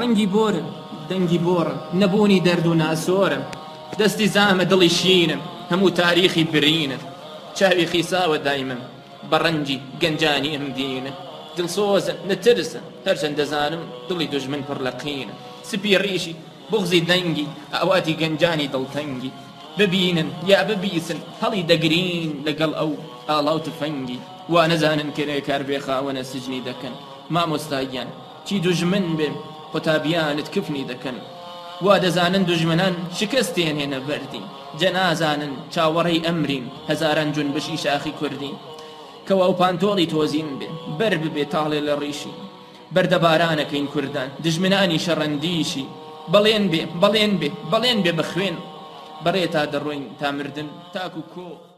ڕەنگی بۆرن دەنگی بۆڕن نەبوونی دەرد و ناسۆرم دەستی زامە دڵی شینم هەموو تاریخی برینە چاوی خیساوە دایمم بە ڕەنجی گەنجانی ئەم دینە دڵسۆزن نەترسن هەرچەند دەزانم دڵی دژمن پڕ لە قینە سپی ڕیشی بغزی دەنگی ئەواتی گەنجانی دڵتەنگی ببینن یا ببیسن هەڵی دەگرین لەگەڵ ئەو ئاڵاو تفەنگی وا نەزانن کرێ کار بێخاوەنە سجنی دەکەن مامۆستاییان چی دژمن بێ قوتابیانت کفنی دەکەن وا دەزانن دژمنان شکستیان هێنە بەردی جەنازانن چاوەڕێی ئەمرین هەزاران جون بشی شاخی کوردی کەوا و پانتۆڵی تۆزیم بێ بەر ببێ تاڵێ لە ڕیشی بەردەبارانەکەین کوردان دژمنانی شەڕەندیشی بەڵێن بێ بەڵێن بێ بەڵێن بێ بە خوێن بەڕێ تا دەڕۆین تا مردن تاکو کۆ.